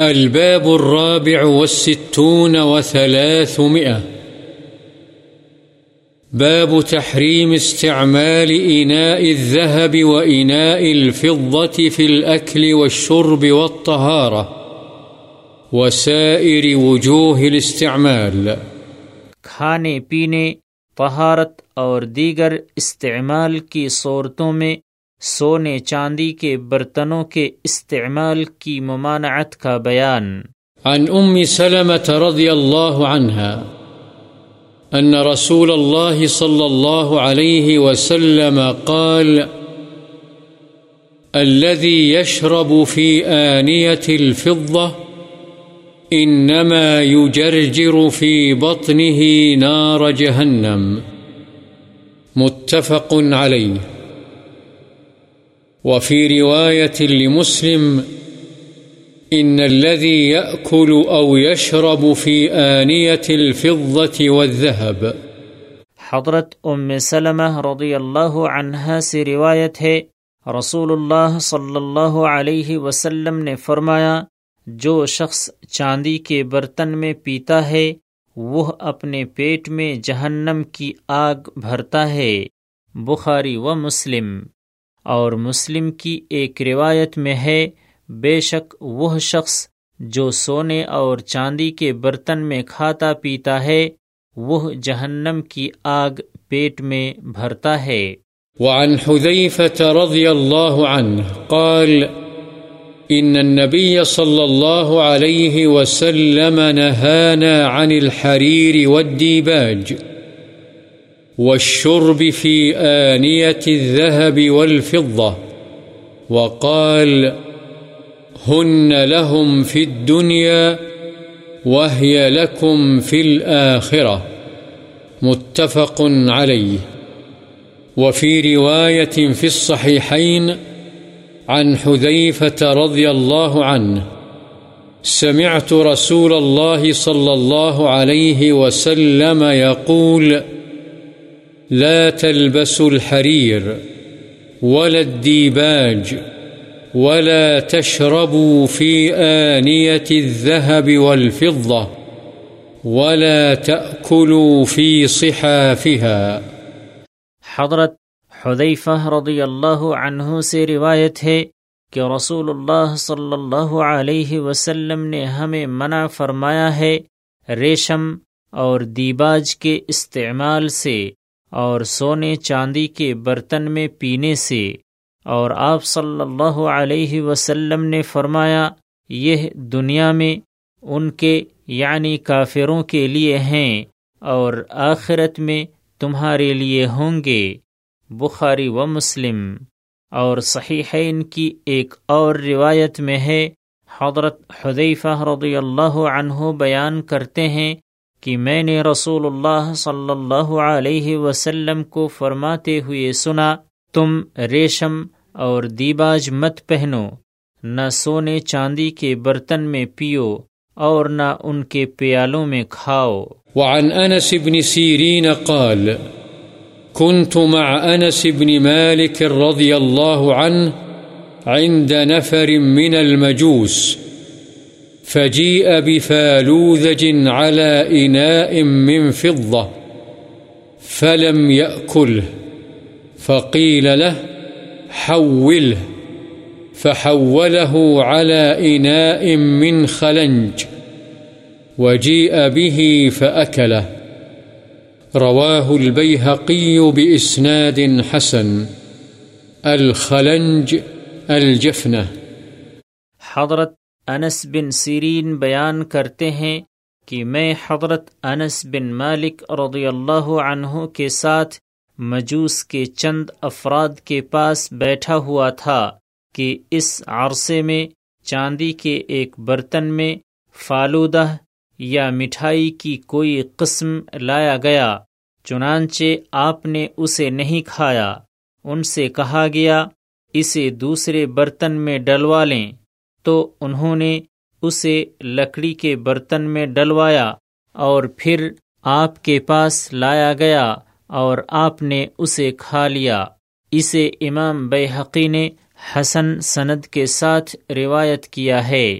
الباب الرابع والستون وثلاثمئة باب تحريم استعمال إناء الذهب وإناء الفضة في الأكل والشرب والطهارة وسائر وجوه الاستعمال. کھانے پینے، طہارت اور دیگر استعمال کی صورتوں میں سونے چاندی کے برتنوں کے استعمال کی ممانعت کا بیان۔ عن أم سلمة رضي الله عنها أن رسول الله صلى الله عليه وسلم قال، الذي يشرب في آنية الفضة إنما يجرجر في بطنه نار جهنم، متفق عليه۔ وفي رواية لمسلم، إن الذي يأكل أو يشرب في آنية الفضة والذهب. حضرت ام سلمہ رضی اللہ عنہا سے روایت ہے، رسول اللہ صلی اللہ علیہ وسلم نے فرمایا، جو شخص چاندی کے برتن میں پیتا ہے، وہ اپنے پیٹ میں جہنم کی آگ بھرتا ہے۔ بخاری و مسلم۔ اور مسلم کی ایک روایت میں ہے، بے شک وہ شخص جو سونے اور چاندی کے برتن میں کھاتا پیتا ہے، وہ جہنم کی آگ پیٹ میں بھرتا ہے۔ وعن حذيفة رضي الله عنه قال إن النبي صلى الله عليه وسلم نهانا عن الحرير والديباج والشرب في آنية الذهب والفضة وقال هن لهم في الدنيا وهي لكم في الآخرة متفق عليه. وفي رواية في الصحيحين عن حذيفة رضي الله عنه، سمعت رسول الله صلى الله عليه وسلم يقول لا تلبسوا الحرير ولا الديباج ولا تشربوا في آنية الذهب والفضة ولا تأكلوا في صحافها. حضرت حذیفہ رضی اللہ عنہ سے روایت ہے کہ رسول اللہ صلی اللہ علیہ وسلم نے ہمیں منع فرمایا ہے ریشم اور دیباج کے استعمال سے۔ اور سونے چاندی کے برتن میں پینے سے۔ اور آپ صلی اللہ علیہ وسلم نے فرمایا، یہ دنیا میں ان کے یعنی کافروں کے لیے ہیں اور آخرت میں تمہارے لیے ہوں گے۔ بخاری و مسلم۔ اور صحیحین کی ایک اور روایت میں ہے، حضرت حدیفہ رضی اللہ عنہ بیان کرتے ہیں کہ میں نے رسول اللہ صلی اللہ علیہ وسلم کو فرماتے ہوئے سنا، تم ریشم اور دیباج مت پہنو، نہ سونے چاندی کے برتن میں پیو اور نہ ان کے پیالوں میں کھاؤ۔ وعن أنس بن سيرين قال كنت مع أنس بن مالك رضي الله عنه عند نفر من المجوس۔ فجيء بفالوذج على إناء من فضة، فلم يأكله، فقيل له حوله، فحوله على إناء من خلنج، وجيء به فأكله. رواه البيهقي بإسناد حسن، الخلنج الجفنة. حضرت انس بن سیرین بیان کرتے ہیں کہ میں حضرت انس بن مالک رضی اللہ عنہ کے ساتھ مجوس کے چند افراد کے پاس بیٹھا ہوا تھا کہ اس عرصے میں چاندی کے ایک برتن میں فالودہ یا مٹھائی کی کوئی قسم لایا گیا، چنانچہ آپ نے اسے نہیں کھایا۔ ان سے کہا گیا، اسے دوسرے برتن میں ڈلوا لیں۔ تو انہوں نے اسے لکڑی کے برتن میں ڈلوایا اور پھر آپ کے پاس لایا گیا اور آپ نے اسے کھا لیا۔ اسے امام بے نے حسن سند کے ساتھ روایت کیا ہے۔